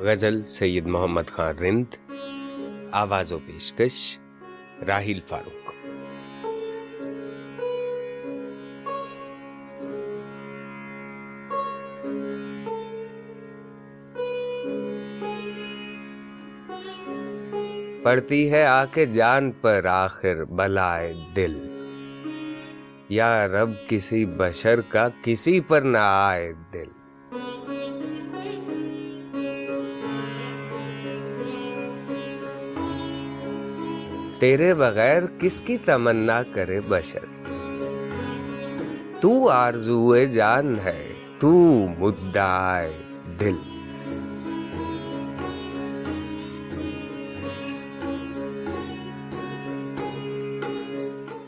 غزل سید محمد خان رند، آواز و پیشکش راہیل فاروق۔ پڑتی ہے آ کے جان پر آخر بلائے دل۔ یا رب، کسی بشر کا کسی پر نہ آئے دل۔ تیرے بغیر کس کی تمنا کرے بشر؟ تو آرزو جان ہے، تو مدعائے دل۔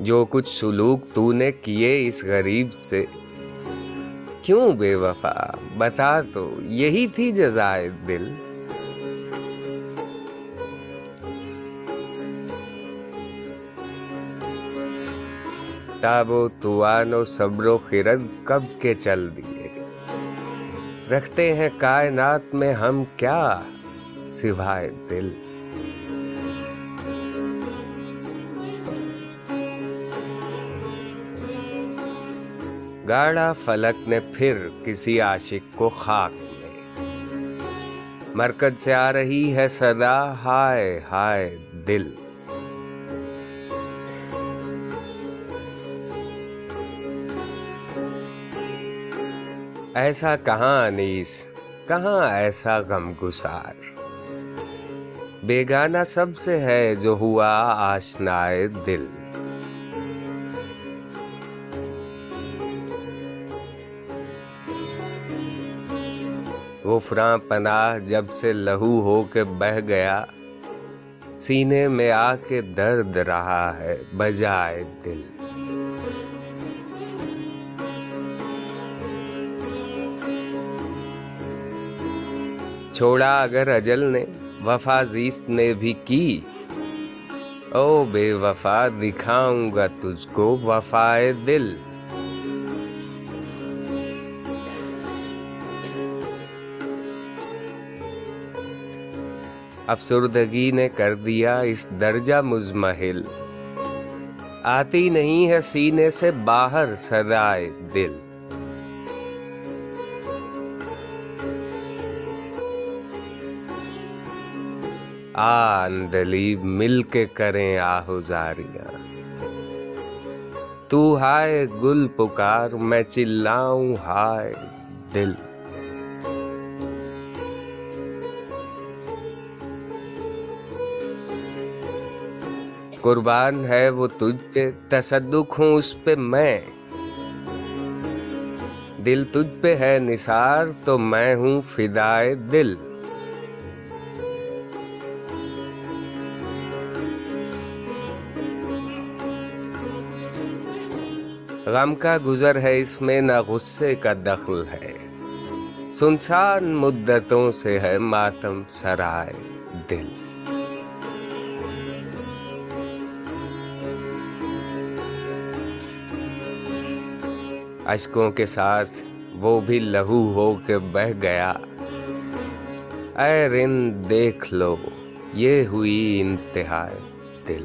جو کچھ سلوک تو نے کیے اس غریب سے، کیوں بے وفا؟ بتا تو، یہی تھی جزائے دل۔ تابو توانو صبر و خرد کب کے چل دیے رکھتے ہیں کائنات میں ہم کیا سوائے دل۔ گاڑا فلک نے پھر کسی عاشق کو خاک میں۔ مرکز سے آ رہی ہے صدا، ہائے ہائے دل۔ ایسا کہاں انیس، کہاں ایسا غم گسار بیگانہ سب سے ہے جو ہوا آشنائے دل۔ غفراں پناہ جب سے لہو ہو کے بہ گیا، سینے میں آ کے درد رہا ہے، بجائے دل۔ چھوڑا اگر اجل نے، وفا زیست نے بھی کی۔ او بے وفا، دکھاؤں گا تجھ کو وفائے دل۔ افسردگی نے کر دیا اس درجہ مزمحل۔ آتی نہیں ہے سینے سے باہر سدائے دل۔ آندلی مل کے کریں آہوزاریاں۔ تو ہائے گل پکار، میں چلاؤں ہائے دل۔ قربان ہے وہ تجھ پہ، تصدق ہوں اس پہ میں۔ دل تجھ پہ ہے نثار، تو میں ہوں فدائے دل۔ غم کا گزر ہے، اس میں نہ غصے کا دخل ہے۔ سنسان مدتوں سے ہے ماتم سرائے دل۔ اشکوں کے ساتھ وہ بھی لہو ہو کے بہ گیا۔ اے رن دیکھ لو، یہ ہوئی انتہائی دل۔